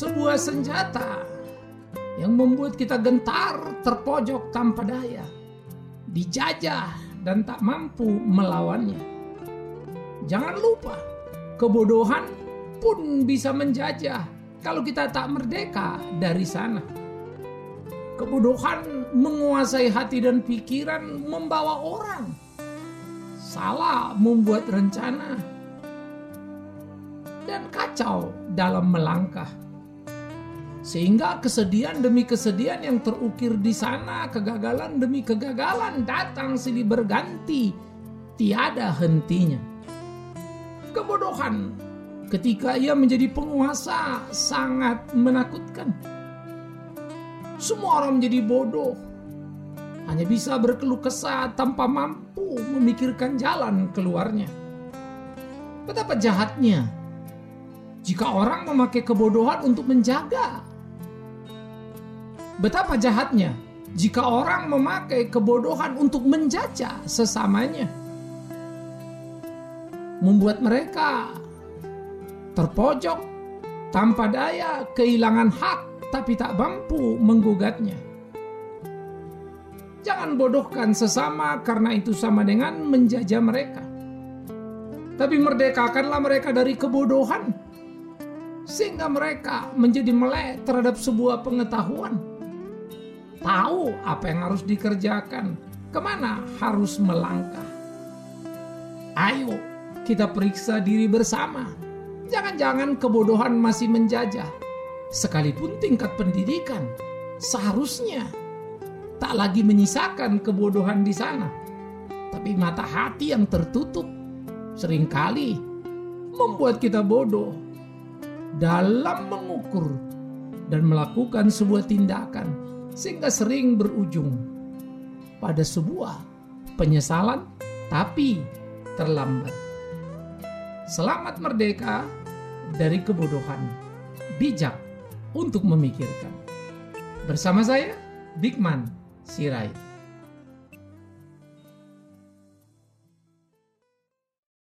sebuah senjata yang membuat kita gentar, terpojok tanpa daya, dijajah dan tak mampu melawannya. Jangan lupa, kebodohan pun bisa menjajah kalau kita tak merdeka dari sana. Kebodohan menguasai hati dan pikiran membawa orang salah membuat rencana dan kacau dalam melangkah. Sehingga kesedihan demi kesedihan yang terukir di sana, kegagalan demi kegagalan datang silih berganti, tiada hentinya. Kebodohan ketika ia menjadi penguasa sangat menakutkan semua orang menjadi bodoh. Hanya bisa berkeluh kesah tanpa mampu memikirkan jalan keluarnya. Betapa jahatnya jika orang memakai kebodohan untuk menjaga. Betapa jahatnya jika orang memakai kebodohan untuk menjajah sesamanya. Membuat mereka terpojok tanpa daya, kehilangan hak tapi tak mampu menggugatnya. Jangan bodohkan sesama karena itu sama dengan menjajah mereka. Tapi merdekakanlah mereka dari kebodohan sehingga mereka menjadi melek terhadap sebuah pengetahuan. Tahu apa yang harus dikerjakan, ke mana harus melangkah. Ayo kita periksa diri bersama. Jangan-jangan kebodohan masih menjajah sekalipun tingkat pendidikan seharusnya tak lagi menyisakan kebodohan di sana. Tapi mata hati yang tertutup sering kali membuat kita bodoh dalam mengukur dan melakukan sebuah tindakan sehingga sering berujung pada sebuah penyesalan tapi terlambat. Selamat merdeka dari kebodohan. Bijak untuk memikirkan. Bersama saya, Bigman Sirait.